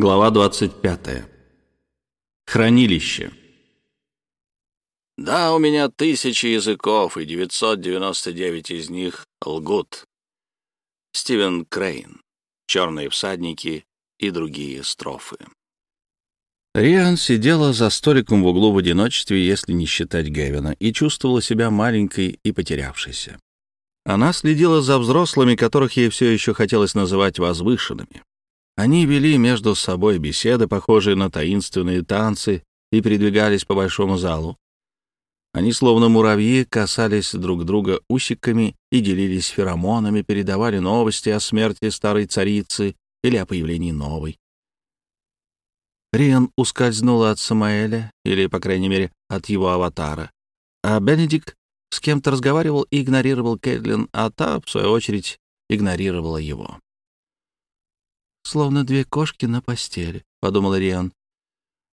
Глава 25. Хранилище. Да, у меня тысячи языков, и 999 из них лгут. Стивен Крейн. «Черные всадники» и другие строфы. Риан сидела за столиком в углу в одиночестве, если не считать Гевина, и чувствовала себя маленькой и потерявшейся. Она следила за взрослыми, которых ей все еще хотелось называть возвышенными. Они вели между собой беседы, похожие на таинственные танцы, и передвигались по большому залу. Они, словно муравьи, касались друг друга усиками и делились феромонами, передавали новости о смерти старой царицы или о появлении новой. Риан ускользнула от Самаэля, или, по крайней мере, от его аватара. А Бенедикт с кем-то разговаривал и игнорировал Кэтлин, а та, в свою очередь, игнорировала его словно две кошки на постели», — подумала Риан.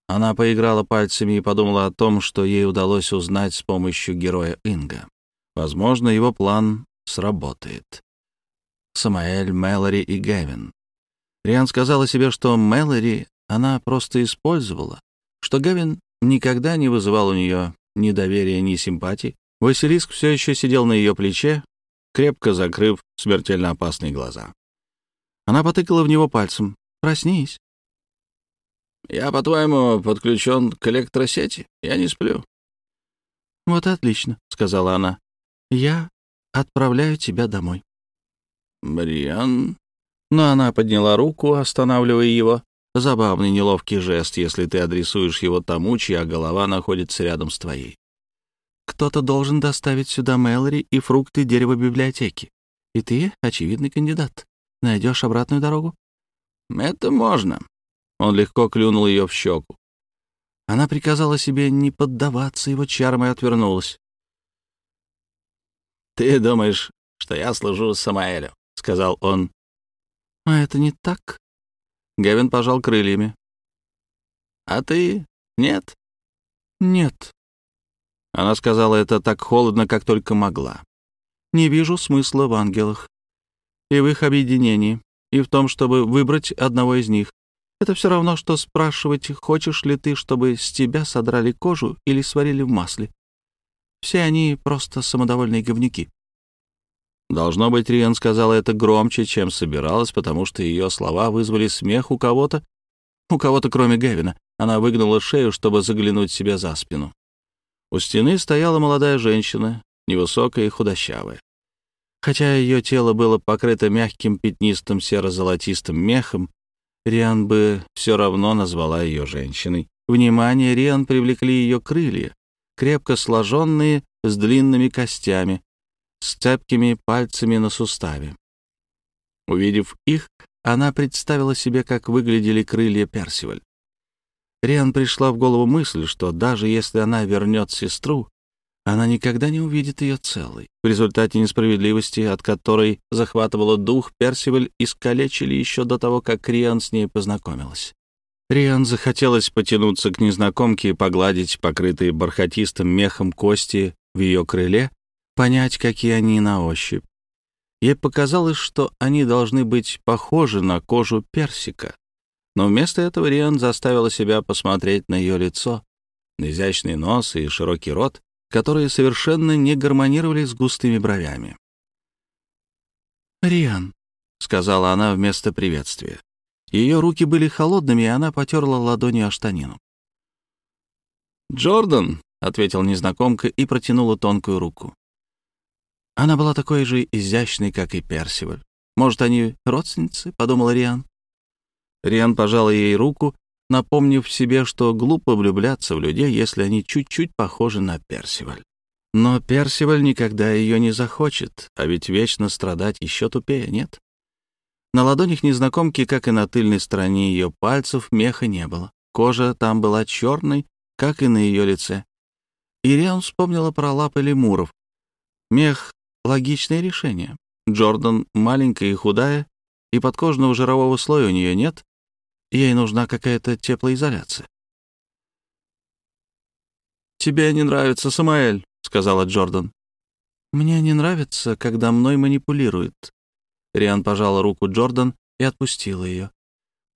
Она поиграла пальцами и подумала о том, что ей удалось узнать с помощью героя Инга. Возможно, его план сработает. Самаэль, Мэлори и Гевин. Риан сказала себе, что Мэлори она просто использовала, что Гевин никогда не вызывал у нее ни доверия, ни симпатии. Василиск все еще сидел на ее плече, крепко закрыв смертельно опасные глаза. Она потыкала в него пальцем. «Проснись». «Я, по-твоему, подключен к электросети? Я не сплю». «Вот отлично», — сказала она. «Я отправляю тебя домой». «Бриан...» Но она подняла руку, останавливая его. Забавный неловкий жест, если ты адресуешь его тому, чья голова находится рядом с твоей. Кто-то должен доставить сюда Мэлори и фрукты дерева библиотеки. И ты — очевидный кандидат. Найдешь обратную дорогу?» «Это можно». Он легко клюнул ее в щеку. Она приказала себе не поддаваться его чарам и отвернулась. «Ты думаешь, что я служу Самаэлю?» — сказал он. «А это не так?» Гевин пожал крыльями. «А ты? Нет?» «Нет». Она сказала это так холодно, как только могла. «Не вижу смысла в ангелах и в их объединении, и в том, чтобы выбрать одного из них. Это все равно, что спрашивать, хочешь ли ты, чтобы с тебя содрали кожу или сварили в масле. Все они просто самодовольные говнюки. Должно быть, Риан сказала это громче, чем собиралась, потому что ее слова вызвали смех у кого-то, у кого-то кроме Гевина. Она выгнула шею, чтобы заглянуть себе за спину. У стены стояла молодая женщина, невысокая и худощавая. Хотя ее тело было покрыто мягким пятнистым серо-золотистым мехом, Риан бы все равно назвала ее женщиной. Внимание Риан привлекли ее крылья, крепко сложенные, с длинными костями, с цепкими пальцами на суставе. Увидев их, она представила себе, как выглядели крылья Персиваль. Риан пришла в голову мысль, что даже если она вернет сестру, она никогда не увидит ее целой. В результате несправедливости, от которой захватывала дух, Персиваль искалечили еще до того, как Риан с ней познакомилась. Риан захотелось потянуться к незнакомке и погладить покрытые бархатистым мехом кости в ее крыле, понять, какие они на ощупь. Ей показалось, что они должны быть похожи на кожу персика. Но вместо этого Риан заставила себя посмотреть на ее лицо, на изящный нос и широкий рот, которые совершенно не гармонировали с густыми бровями. «Риан», — сказала она вместо приветствия. Ее руки были холодными, и она потерла ладонью о штанину. «Джордан», — ответил незнакомка и протянула тонкую руку. Она была такой же изящной, как и Персиваль. «Может, они родственницы?» — подумала Риан. Риан пожала ей руку, напомнив себе, что глупо влюбляться в людей, если они чуть-чуть похожи на Персиваль. Но Персиваль никогда ее не захочет, а ведь вечно страдать еще тупее, нет? На ладонях незнакомки, как и на тыльной стороне ее пальцев, меха не было. Кожа там была черной, как и на ее лице. Ириан вспомнила про лапы лемуров. Мех — логичное решение. Джордан маленькая и худая, и подкожного жирового слоя у нее нет, Ей нужна какая-то теплоизоляция. «Тебе не нравится, Самаэль», — сказала Джордан. «Мне не нравится, когда мной манипулируют». Риан пожала руку Джордан и отпустила ее.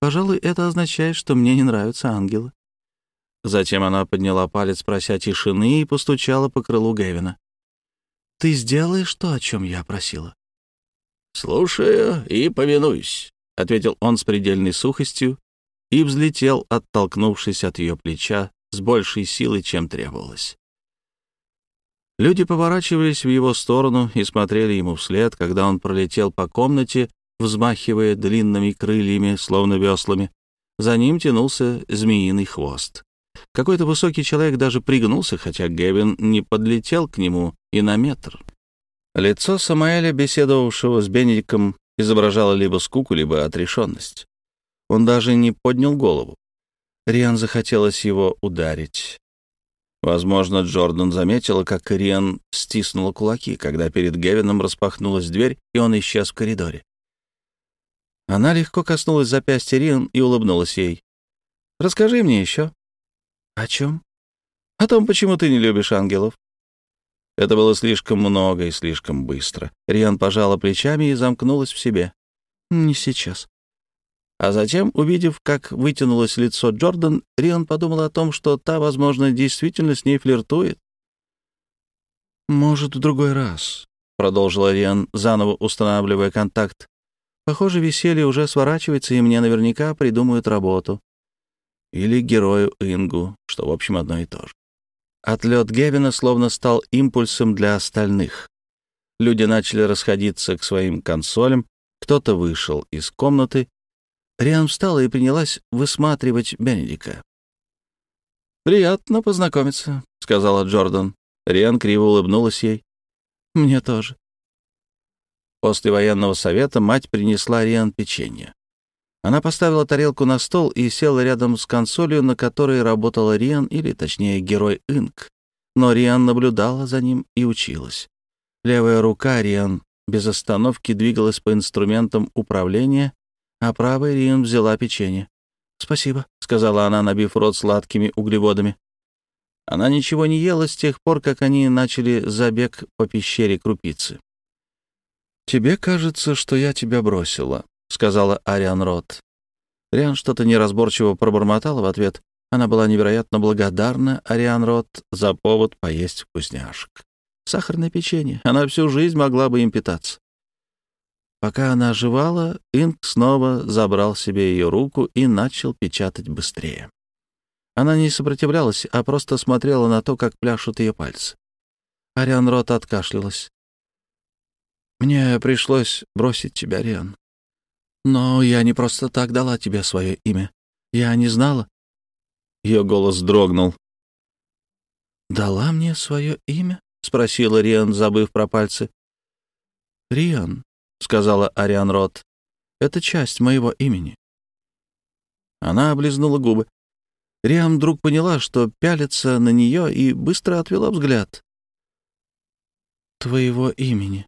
Пожалуй, это означает, что мне не нравятся ангелы. Затем она подняла палец, прося тишины, и постучала по крылу Гэвина. «Ты сделаешь то, о чем я просила?» «Слушаю и повинуюсь», — ответил он с предельной сухостью и взлетел, оттолкнувшись от ее плеча с большей силой, чем требовалось. Люди поворачивались в его сторону и смотрели ему вслед, когда он пролетел по комнате, взмахивая длинными крыльями, словно веслами. За ним тянулся змеиный хвост. Какой-то высокий человек даже пригнулся, хотя Гевин не подлетел к нему и на метр. Лицо Самаэля, беседовавшего с Бенедиком, изображало либо скуку, либо отрешенность. Он даже не поднял голову. Риан захотелось его ударить. Возможно, Джордан заметила, как Риан стиснула кулаки, когда перед Гевином распахнулась дверь, и он исчез в коридоре. Она легко коснулась запястья Риан и улыбнулась ей. «Расскажи мне еще». «О чем?» «О том, почему ты не любишь ангелов». Это было слишком много и слишком быстро. Риан пожала плечами и замкнулась в себе. «Не сейчас». А затем, увидев, как вытянулось лицо Джордан, Риан подумала о том, что та, возможно, действительно с ней флиртует. «Может, в другой раз», — продолжила Риан, заново устанавливая контакт. «Похоже, веселье уже сворачивается, и мне наверняка придумают работу. Или герою Ингу, что, в общем, одно и то же». Отлет Гевина словно стал импульсом для остальных. Люди начали расходиться к своим консолям, кто-то вышел из комнаты, Риан встала и принялась высматривать Бенедика. «Приятно познакомиться», — сказала Джордан. Риан криво улыбнулась ей. «Мне тоже». После военного совета мать принесла Риан печенье. Она поставила тарелку на стол и села рядом с консолью, на которой работала Риан, или, точнее, герой Инк. Но Риан наблюдала за ним и училась. Левая рука Риан без остановки двигалась по инструментам управления, а правой Риан взяла печенье. «Спасибо», — сказала она, набив рот сладкими углеводами. Она ничего не ела с тех пор, как они начали забег по пещере крупицы. «Тебе кажется, что я тебя бросила», — сказала Ариан Рот. Риан что-то неразборчиво пробормотала в ответ. Она была невероятно благодарна Ариан Рот за повод поесть вкусняшек. Сахарное печенье. Она всю жизнь могла бы им питаться. Пока она оживала, Инк снова забрал себе ее руку и начал печатать быстрее. Она не сопротивлялась, а просто смотрела на то, как пляшут ее пальцы. Ариан Рот откашлялась. «Мне пришлось бросить тебя, Ариан. Но я не просто так дала тебе свое имя. Я не знала». Ее голос дрогнул. «Дала мне свое имя?» — спросила Риан, забыв про пальцы. «Риан, — сказала Ариан Рот. «Это часть моего имени». Она облизнула губы. Риам вдруг поняла, что пялится на нее, и быстро отвела взгляд. «Твоего имени».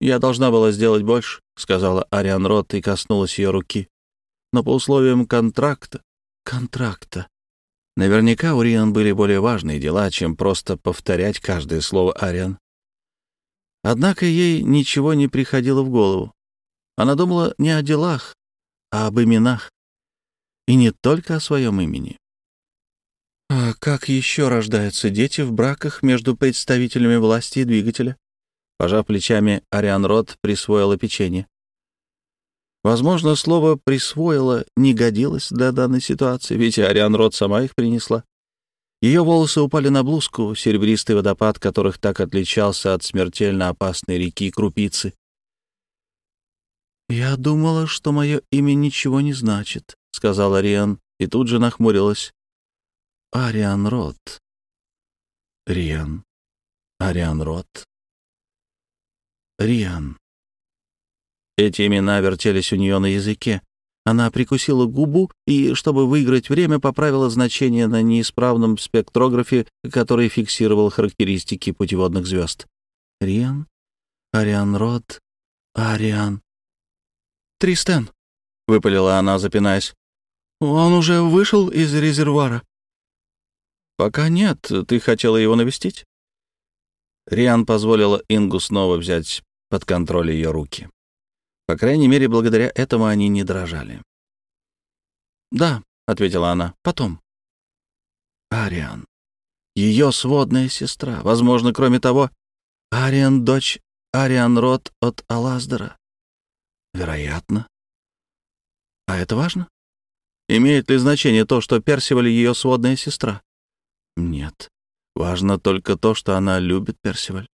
«Я должна была сделать больше», — сказала Ариан Рот и коснулась ее руки. «Но по условиям контракта...» «Контракта...» Наверняка у Риан были более важные дела, чем просто повторять каждое слово Ариан. Однако ей ничего не приходило в голову. Она думала не о делах, а об именах. И не только о своем имени. А как еще рождаются дети в браках между представителями власти и двигателя? Пожав плечами, Ариан Рот присвоила печенье. Возможно, слово «присвоила» не годилось для данной ситуации, ведь Ариан Рот сама их принесла. Ее волосы упали на блузку, серебристый водопад которых так отличался от смертельно опасной реки Крупицы. «Я думала, что мое имя ничего не значит», — сказала Риан, и тут же нахмурилась. «Ариан Рот». «Риан. Ариан Рот». «Риан». Эти имена вертелись у нее на языке, она прикусила губу и, чтобы выиграть время, поправила значение на неисправном спектрографе, который фиксировал характеристики путеводных звезд. Риан, Ариан Род, Ариан. «Тристен», — выпалила она, запинаясь. «Он уже вышел из резервуара?» «Пока нет. Ты хотела его навестить?» Риан позволила Ингу снова взять под контроль ее руки. По крайней мере, благодаря этому они не дрожали. «Да», — ответила она, — «потом». Ариан. Ее сводная сестра. Возможно, кроме того, Ариан — дочь Ариан Рот от Алаздера. Вероятно. А это важно? Имеет ли значение то, что Персиваль — ее сводная сестра? Нет. Важно только то, что она любит Персиваль.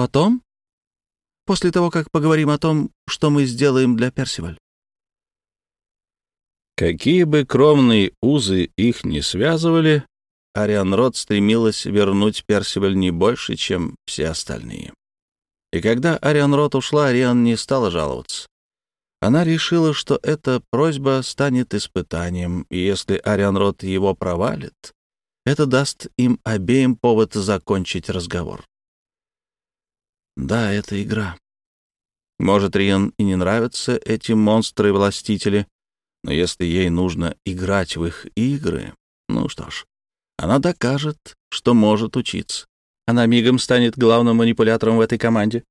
Потом? После того, как поговорим о том, что мы сделаем для Персиваль. Какие бы кровные узы их не связывали, Ариан Рот стремилась вернуть Персиваль не больше, чем все остальные. И когда Ариан Рот ушла, Ариан не стала жаловаться. Она решила, что эта просьба станет испытанием, и если Ариан Рот его провалит, это даст им обеим повод закончить разговор. Да, это игра. Может, Риан и не нравятся эти монстры-властители, но если ей нужно играть в их игры, ну что ж, она докажет, что может учиться. Она мигом станет главным манипулятором в этой команде.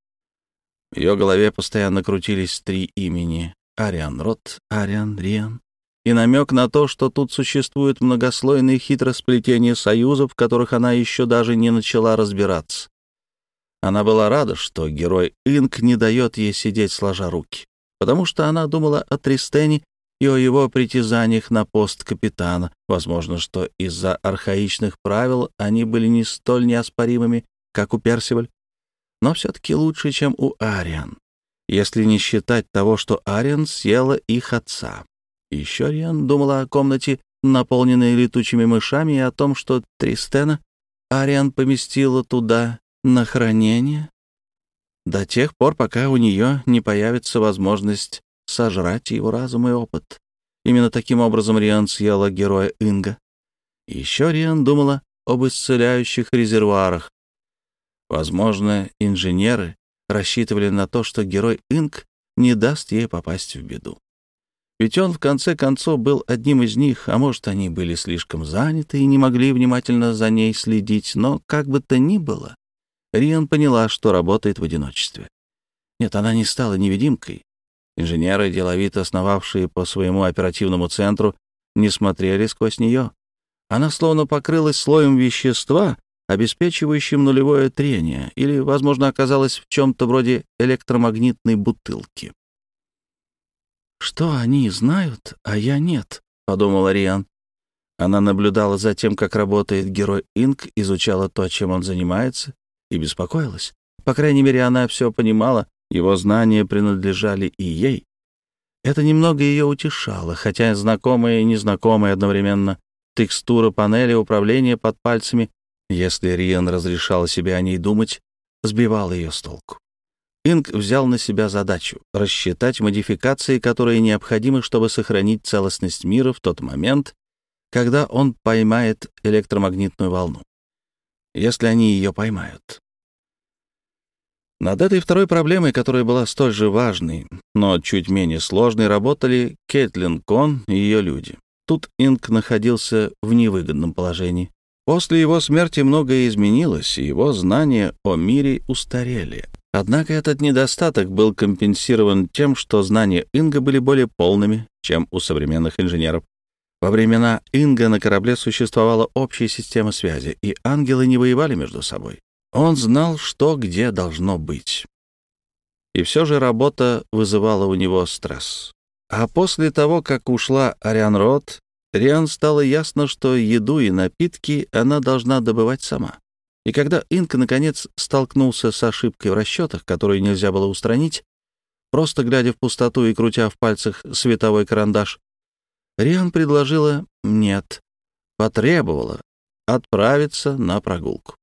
В ее голове постоянно крутились три имени — Ариан Рот, Ариан Риан, и намек на то, что тут существуют многослойные хитросплетения союзов, в которых она еще даже не начала разбираться. Она была рада, что герой Инк не дает ей сидеть сложа руки, потому что она думала о Тристене и о его притязаниях на пост капитана. Возможно, что из-за архаичных правил они были не столь неоспоримыми, как у Персиваль, но все-таки лучше, чем у Ариан, если не считать того, что Ариан съела их отца. Еще Риан думала о комнате, наполненной летучими мышами, и о том, что Тристена Ариан поместила туда на хранение до тех пор, пока у нее не появится возможность сожрать его разум и опыт. Именно таким образом Риан съела героя Инга. Еще Риан думала об исцеляющих резервуарах. Возможно, инженеры рассчитывали на то, что герой Инг не даст ей попасть в беду. Ведь он, в конце концов, был одним из них, а может, они были слишком заняты и не могли внимательно за ней следить, но, как бы то ни было, Риан поняла, что работает в одиночестве. Нет, она не стала невидимкой, Инженеры, деловито основавшие по своему оперативному центру, не смотрели сквозь нее. Она словно покрылась слоем вещества, обеспечивающим нулевое трение, или, возможно, оказалась в чем-то вроде электромагнитной бутылки. «Что они знают, а я нет», — подумала Риан. Она наблюдала за тем, как работает герой Инк, изучала то, чем он занимается, и беспокоилась. По крайней мере, она все понимала, его знания принадлежали и ей. Это немного ее утешало, хотя знакомая и незнакомая одновременно текстура панели управления под пальцами, если Риан разрешала себе о ней думать, сбивала ее с толку. Инг взял на себя задачу — рассчитать модификации, которые необходимы, чтобы сохранить целостность мира в тот момент, когда он поймает электромагнитную волну. Если они ее поймают. Над этой второй проблемой, которая была столь же важной, но чуть менее сложной, работали Кэтлин Кон и ее люди. Тут Инк находился в невыгодном положении. После его смерти многое изменилось, и его знания о мире устарели. Однако этот недостаток был компенсирован тем, что знания Инга были более полными, чем у современных инженеров. Во времена Инга на корабле существовала общая система связи, и ангелы не воевали между собой. Он знал, что где должно быть. И все же работа вызывала у него стресс. А после того, как ушла Ариан Рот, Риан стало ясно, что еду и напитки она должна добывать сама. И когда Инка, наконец, столкнулся с ошибкой в расчетах, которую нельзя было устранить, просто глядя в пустоту и крутя в пальцах световой карандаш, Риан предложила «нет», потребовала отправиться на прогулку.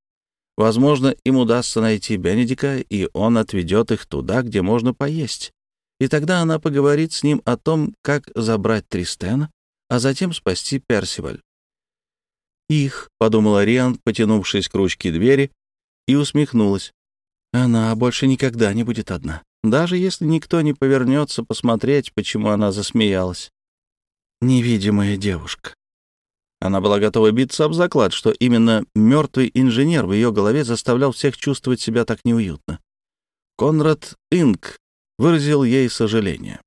Возможно, им удастся найти Бенедика, и он отведет их туда, где можно поесть. И тогда она поговорит с ним о том, как забрать Тристена, а затем спасти Персиваль. «Их», — подумала Риан, потянувшись к ручке двери, и усмехнулась. «Она больше никогда не будет одна, даже если никто не повернется посмотреть, почему она засмеялась. Невидимая девушка». Она была готова биться об заклад, что именно мертвый инженер в ее голове заставлял всех чувствовать себя так неуютно. Конрад Инг выразил ей сожаление.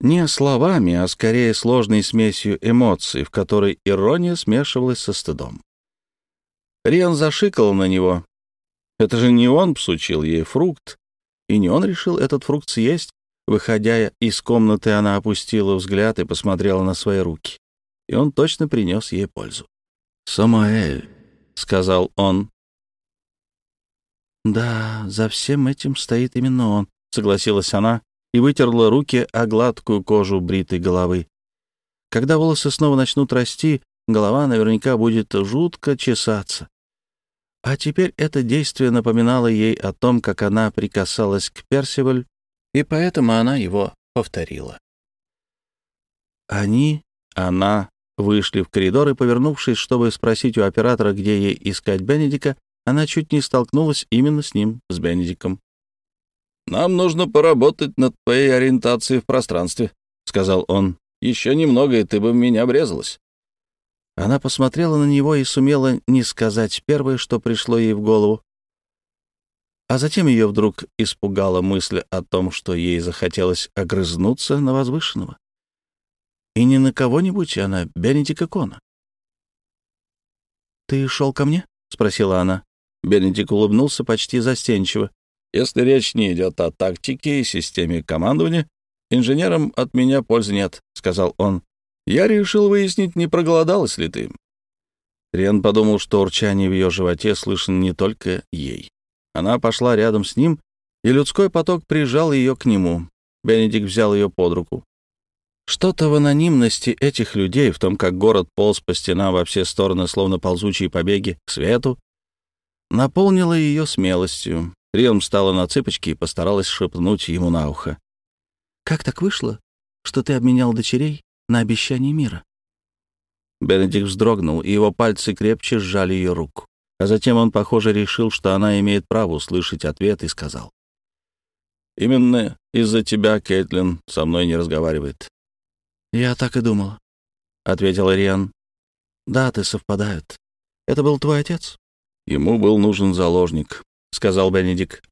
Не словами, а скорее сложной смесью эмоций, в которой ирония смешивалась со стыдом. Риан зашикал на него. Это же не он псучил ей фрукт, и не он решил этот фрукт съесть. Выходя из комнаты, она опустила взгляд и посмотрела на свои руки. И он точно принес ей пользу. «Самаэль», — сказал он. «Да, за всем этим стоит именно он», — согласилась она и вытерла руки о гладкую кожу бритой головы. Когда волосы снова начнут расти, голова наверняка будет жутко чесаться. А теперь это действие напоминало ей о том, как она прикасалась к Персиваль, и поэтому она его повторила. Они, она, вышли в коридор и, повернувшись, чтобы спросить у оператора, где ей искать Бенедика, она чуть не столкнулась именно с ним, с Бенедиком. «Нам нужно поработать над твоей ориентацией в пространстве», — сказал он. «Еще немного, и ты бы в меня обрезалась». Она посмотрела на него и сумела не сказать первое, что пришло ей в голову. А затем ее вдруг испугала мысль о том, что ей захотелось огрызнуться на возвышенного. И не на кого-нибудь, а на Бенедика Кона. «Ты шел ко мне?» — спросила она. Бенедик улыбнулся почти застенчиво. «Если речь не идет о тактике и системе командования, инженерам от меня пользы нет», — сказал он. Я решил выяснить, не проголодалась ли ты. Рен подумал, что урчание в ее животе слышно не только ей. Она пошла рядом с ним, и людской поток прижал ее к нему. Бенедик взял ее под руку. Что-то в анонимности этих людей, в том, как город полз по стенам во все стороны, словно ползучие побеги, к свету, наполнило ее смелостью. Риан встала на цыпочки и постаралась шепнуть ему на ухо. «Как так вышло, что ты обменял дочерей на обещание мира. Бенедикт вздрогнул, и его пальцы крепче сжали ее руку. А затем он, похоже, решил, что она имеет право услышать ответ, и сказал. «Именно из-за тебя Кейтлин со мной не разговаривает». «Я так и думала», — ответил Риан. «Даты совпадают. Это был твой отец?» «Ему был нужен заложник», — сказал Бенедикт,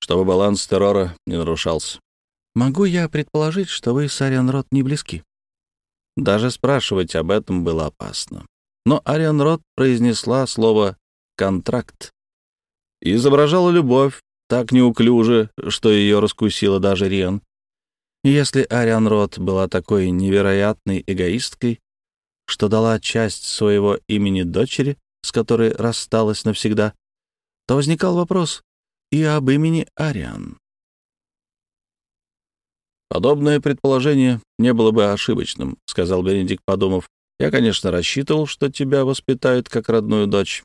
«чтобы баланс террора не нарушался». «Могу я предположить, что вы с Ариан Рот не близки?» Даже спрашивать об этом было опасно. Но Ариан Рот произнесла слово «контракт» изображала любовь так неуклюже, что ее раскусила даже Риан. если Ариан Рот была такой невероятной эгоисткой, что дала часть своего имени дочери, с которой рассталась навсегда, то возникал вопрос и об имени Ариан. «Подобное предположение не было бы ошибочным», — сказал Бенедикт, подумав. «Я, конечно, рассчитывал, что тебя воспитают как родную дочь».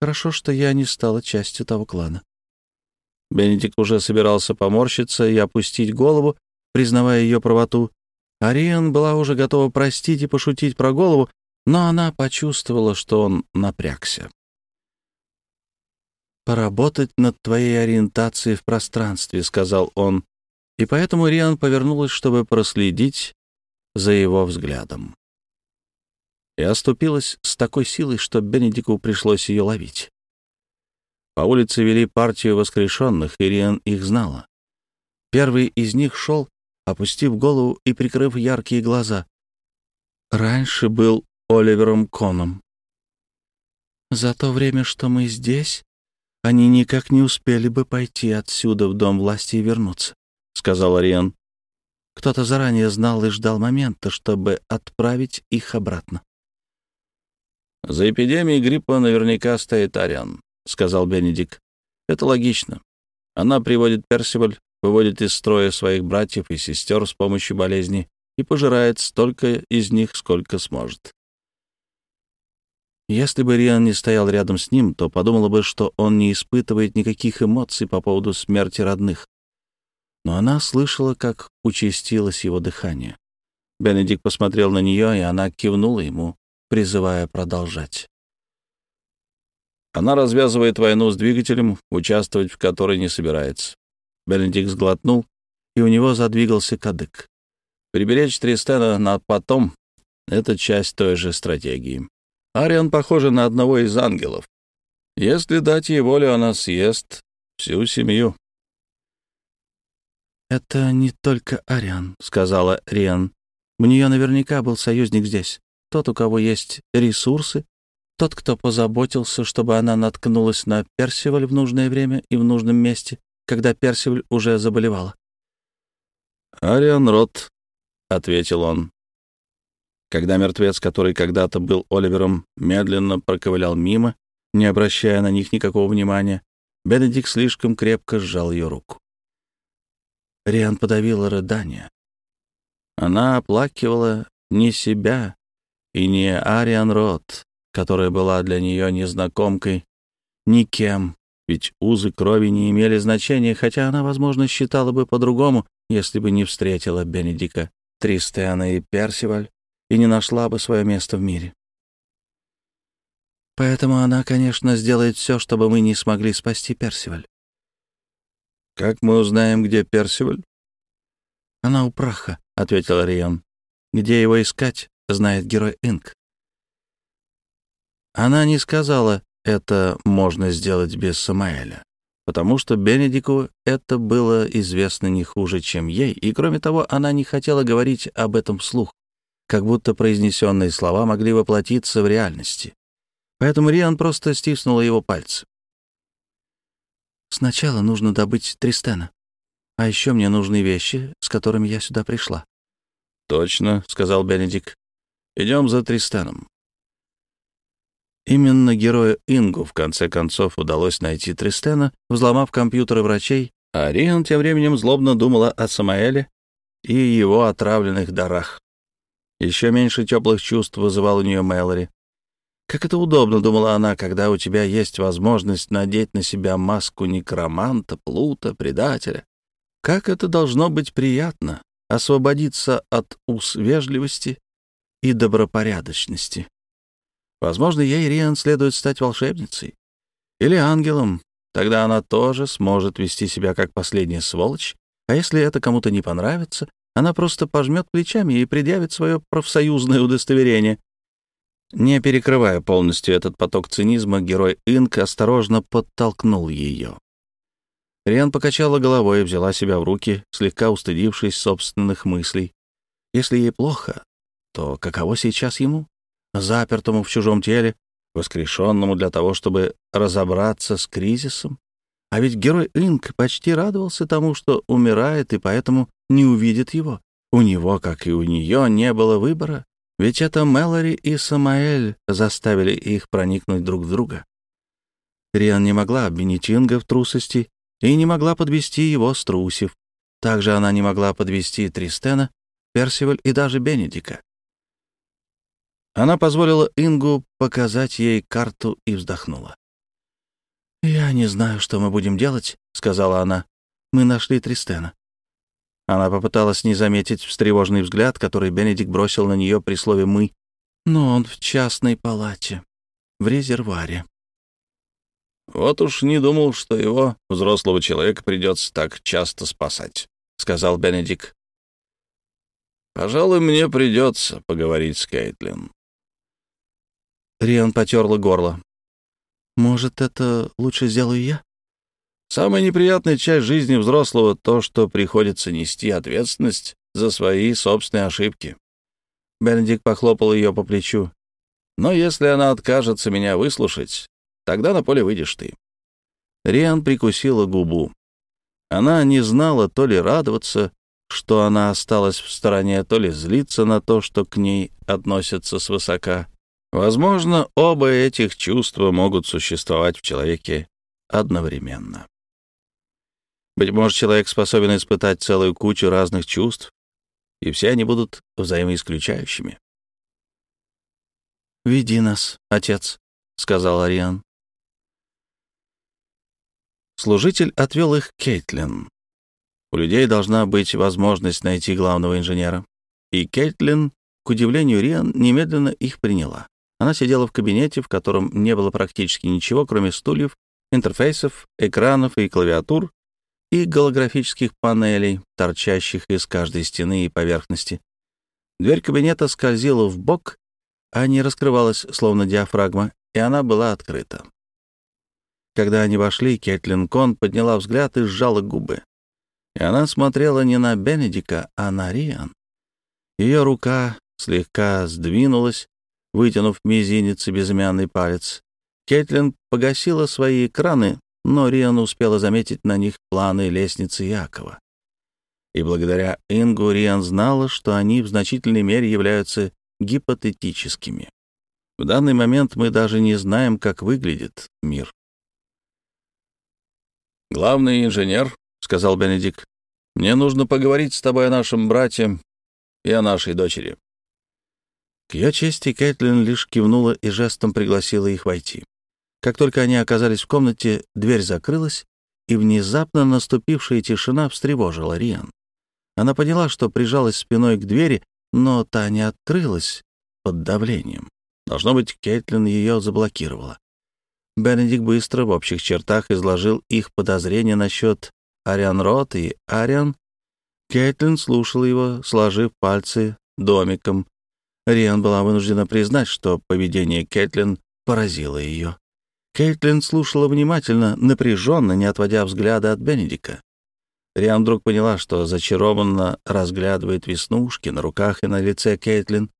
«Хорошо, что я не стала частью того клана». Бенедикт уже собирался поморщиться и опустить голову, признавая ее правоту. Ариен была уже готова простить и пошутить про голову, но она почувствовала, что он напрягся. «Поработать над твоей ориентацией в пространстве», — сказал он и поэтому Риан повернулась, чтобы проследить за его взглядом. И оступилась с такой силой, что Бенедику пришлось ее ловить. По улице вели партию воскрешенных, и Риан их знала. Первый из них шел, опустив голову и прикрыв яркие глаза. Раньше был Оливером Коном. За то время, что мы здесь, они никак не успели бы пойти отсюда в Дом власти и вернуться. — сказал Ариен. Кто-то заранее знал и ждал момента, чтобы отправить их обратно. «За эпидемией гриппа наверняка стоит Ариан», — сказал Бенедикт. «Это логично. Она приводит Персиваль, выводит из строя своих братьев и сестер с помощью болезни и пожирает столько из них, сколько сможет. Если бы Риан не стоял рядом с ним, то подумала бы, что он не испытывает никаких эмоций по поводу смерти родных но она слышала, как участилось его дыхание. Бенедикт посмотрел на нее, и она кивнула ему, призывая продолжать. Она развязывает войну с двигателем, участвовать в которой не собирается. Бенедикт сглотнул, и у него задвигался кадык. Приберечь Тристена на потом — это часть той же стратегии. Ариан похожа на одного из ангелов. Если дать ей волю, она съест всю семью. «Это не только Ариан», — сказала Риан. «У нее наверняка был союзник здесь. Тот, у кого есть ресурсы, тот, кто позаботился, чтобы она наткнулась на Персиваль в нужное время и в нужном месте, когда Персиваль уже заболевала. «Ариан Рот», — ответил он. Когда мертвец, который когда-то был Оливером, медленно проковылял мимо, не обращая на них никакого внимания, Бенедикт слишком крепко сжал ее руку. Риан подавила рыдание. Она оплакивала не себя и не Ариан Рот, которая была для нее незнакомкой, никем, ведь узы крови не имели значения, хотя она, возможно, считала бы по-другому, если бы не встретила Бенедика, Тристена и Персиваль и не нашла бы свое место в мире. Поэтому она, конечно, сделает все, чтобы мы не смогли спасти Персиваль. «Как мы узнаем, где Персиваль?» «Она у праха», — ответил Рион. «Где его искать, знает герой Инк». Она не сказала, это можно сделать без Самаэля, потому что Бенедику это было известно не хуже, чем ей, и, кроме того, она не хотела говорить об этом вслух, как будто произнесенные слова могли воплотиться в реальности. Поэтому Риан просто стиснула его пальцы. «Сначала нужно добыть Тристена. А еще мне нужны вещи, с которыми я сюда пришла». «Точно», — сказал Бенедик. «Идем за Тристеном». Именно герою Ингу в конце концов удалось найти Тристена, взломав компьютеры врачей, а Риан тем временем злобно думала о Самаэле и его отравленных дарах. Еще меньше теплых чувств вызывал у нее Мэлори. Как это удобно, думала она, когда у тебя есть возможность надеть на себя маску некроманта, плута, предателя. Как это должно быть приятно — освободиться от уз вежливости и добропорядочности. Возможно, ей, Риан, следует стать волшебницей. Или ангелом. Тогда она тоже сможет вести себя как последняя сволочь. А если это кому-то не понравится, она просто пожмет плечами и предъявит свое профсоюзное удостоверение. Не перекрывая полностью этот поток цинизма, герой Инк осторожно подтолкнул ее. Риан покачала головой и взяла себя в руки, слегка устыдившись собственных мыслей. Если ей плохо, то каково сейчас ему? запертому в чужом теле, воскрешенному для того, чтобы разобраться с кризисом. А ведь герой Инк почти радовался тому, что умирает, и поэтому не увидит его. У него, как и у нее, не было выбора, ведь это Мэлори и Самаэль заставили их проникнуть друг в друга. Риан не могла обвинить Инга в трусости и не могла подвести его, струсив. Также она не могла подвести Тристена, Персиваль и даже Бенедика. Она позволила Ингу показать ей карту и вздохнула. «Я не знаю, что мы будем делать», — сказала она. «Мы нашли Тристена». Она попыталась не заметить встревоженный взгляд, который Бенедикт бросил на нее при слове «мы». Но он в частной палате, в резервуаре. «Вот уж не думал, что его, взрослого человека, придется так часто спасать», — сказал Бенедикт. «Пожалуй, мне придется поговорить с Кейтлин». Риан потерла горло. «Может, это лучше сделаю я?» «Самая неприятная часть жизни взрослого — то, что приходится нести ответственность за свои собственные ошибки». Бенедикт похлопал ее по плечу. «Но если она откажется меня выслушать, тогда на поле выйдешь ты». Риан прикусила губу. Она не знала то ли радоваться, что она осталась в стороне, то ли злиться на то, что к ней относятся свысока. Возможно, оба этих чувства могут существовать в человеке одновременно. Быть может, человек способен испытать целую кучу разных чувств, и все они будут взаимоисключающими. «Веди нас, отец», — сказал Ариан. Служитель отвел их к Кейтлин. У людей должна быть возможность найти главного инженера. И Кейтлин, к удивлению Риан, немедленно их приняла. Она сидела в кабинете, в котором не было практически ничего, кроме стульев, интерфейсов, экранов и клавиатур и голографических панелей, торчащих из каждой стены и поверхности. Дверь кабинета скользила в бок, а не раскрывалась, словно диафрагма, и она была открыта. Когда они вошли, Кэтлин Кон подняла взгляд и сжала губы. И она смотрела не на Бенедика, а на Риан. Ее рука слегка сдвинулась, вытянув мизинец и безымянный палец. Кейтлин погасила свои экраны, но Риан успела заметить на них планы лестницы Якова. И благодаря Ингу Риан знала, что они в значительной мере являются гипотетическими. В данный момент мы даже не знаем, как выглядит мир. «Главный инженер», — сказал Бенедикт, — «мне нужно поговорить с тобой о нашем брате и о нашей дочери». К ее чести Кэтлин лишь кивнула и жестом пригласила их войти. Как только они оказались в комнате, дверь закрылась, и внезапно наступившая тишина встревожила Риан. Она поняла, что прижалась спиной к двери, но та не открылась под давлением. Должно быть, Кейтлин ее заблокировала. Бенедикт быстро в общих чертах изложил их подозрения насчет Ариан Рот и Ариан. Кейтлин слушала его, сложив пальцы домиком. Риан была вынуждена признать, что поведение Кейтлин поразило ее. Кейтлин слушала внимательно, напряженно, не отводя взгляда от Бенедика. Риан вдруг поняла, что зачарованно разглядывает веснушки на руках и на лице Кейтлин.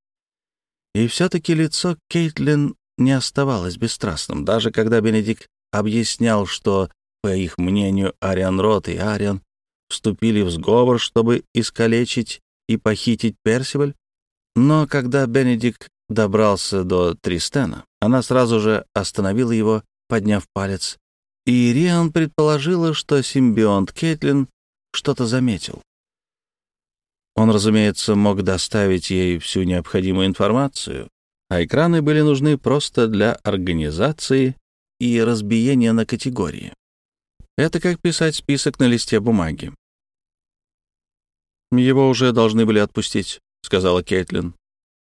И все-таки лицо Кейтлин не оставалось бесстрастным, даже когда Бенедикт объяснял, что, по их мнению, Ариан Рот и Ариан вступили в сговор, чтобы искалечить и похитить Персиваль. Но когда Бенедикт добрался до Тристена, она сразу же остановила его, подняв палец. И Риан предположила, что симбионт Кейтлин что-то заметил. Он, разумеется, мог доставить ей всю необходимую информацию, а экраны были нужны просто для организации и разбиения на категории. Это как писать список на листе бумаги. «Его уже должны были отпустить», — сказала Кейтлин.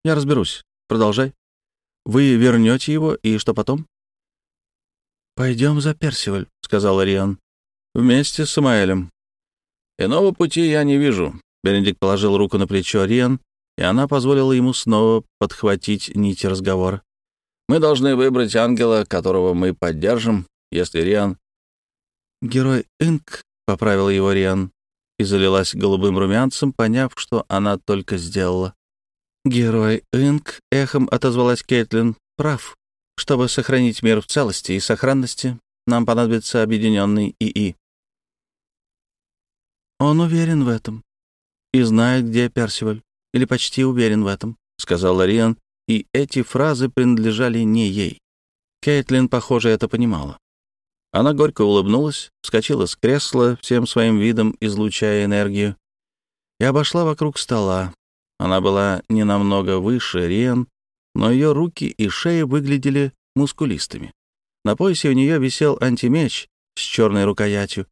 «Я разберусь. Продолжай. Вы вернете его, и что потом?» «Пойдем за Персиваль», — сказал Ариан. «Вместе с Самаэлем. «Иного пути я не вижу». Бенедикт положил руку на плечо Риан, и она позволила ему снова подхватить нити разговора. «Мы должны выбрать ангела, которого мы поддержим, если Риан...» «Герой Инк», — поправил его Риан, и залилась голубым румянцем, поняв, что она только сделала. «Герой Инк», — эхом отозвалась Кейтлин, — «прав. Чтобы сохранить мир в целости и сохранности, нам понадобится объединенный ИИ. «Он уверен в этом и знает, где Персиваль, или почти уверен в этом», — сказал Риан, и эти фразы принадлежали не ей. Кейтлин, похоже, это понимала. Она горько улыбнулась, вскочила с кресла, всем своим видом излучая энергию, и обошла вокруг стола. Она была не намного выше Риан, но ее руки и шея выглядели мускулистыми. На поясе у нее висел антимеч с черной рукоятью,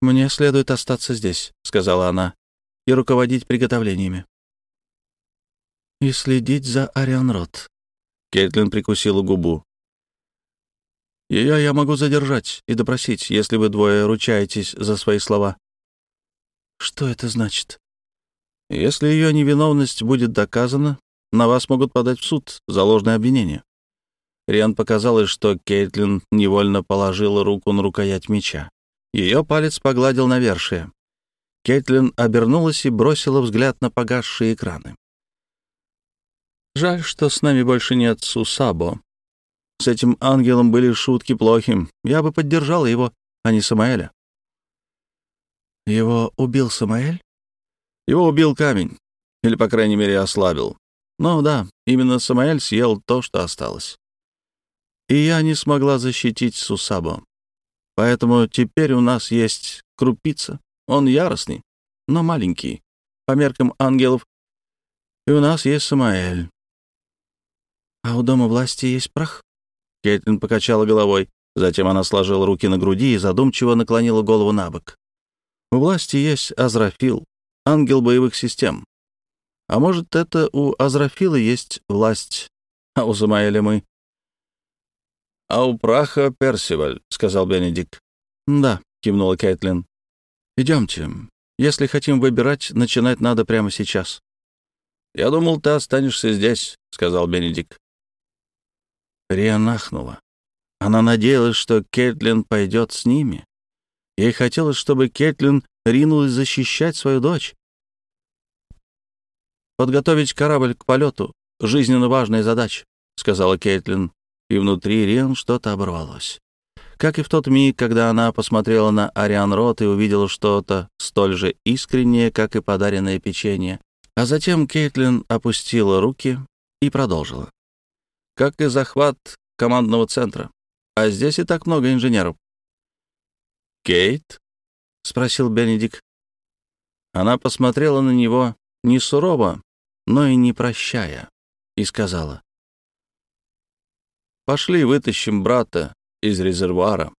«Мне следует остаться здесь», — сказала она, — «и руководить приготовлениями». «И следить за Ариан Рот». Кейтлин прикусила губу. «Ее я могу задержать и допросить, если вы двое ручаетесь за свои слова». «Что это значит?» «Если ее невиновность будет доказана, на вас могут подать в суд за ложное обвинение». Риан показалось, что Кейтлин невольно положила руку на рукоять меча. Ее палец погладил навершие. Кейтлин обернулась и бросила взгляд на погасшие экраны. «Жаль, что с нами больше нет Сусабо. С этим ангелом были шутки плохи. Я бы поддержала его, а не Самаэля». «Его убил Самаэль?» «Его убил камень. Или, по крайней мере, ослабил. Ну да, именно Самаэль съел то, что осталось. И я не смогла защитить Сусабо. Поэтому теперь у нас есть крупица. Он яростный, но маленький, по меркам ангелов. И у нас есть Самаэль. А у Дома власти есть прах? Кейтлин покачала головой. Затем она сложила руки на груди и задумчиво наклонила голову на бок. У власти есть Азрафил, ангел боевых систем. А может, это у Азрафила есть власть, а у Самаэля мы «А у праха Персиваль», — сказал Бенедикт. «Да», — кивнула Кэтлин. «Идемте. Если хотим выбирать, начинать надо прямо сейчас». «Я думал, ты останешься здесь», — сказал Бенедикт. Риа нахнула. Она надеялась, что Кэтлин пойдет с ними. Ей хотелось, чтобы Кэтлин ринулась защищать свою дочь. «Подготовить корабль к полету — жизненно важная задача», — сказала Кейтлин, и внутри Риан что-то оборвалось. Как и в тот миг, когда она посмотрела на Ариан Рот и увидела что-то столь же искреннее, как и подаренное печенье. А затем Кейтлин опустила руки и продолжила. Как и захват командного центра. А здесь и так много инженеров. «Кейт?» — спросил Бенедик. Она посмотрела на него не сурово, но и не прощая, и сказала. «Пошли вытащим брата из резервуара».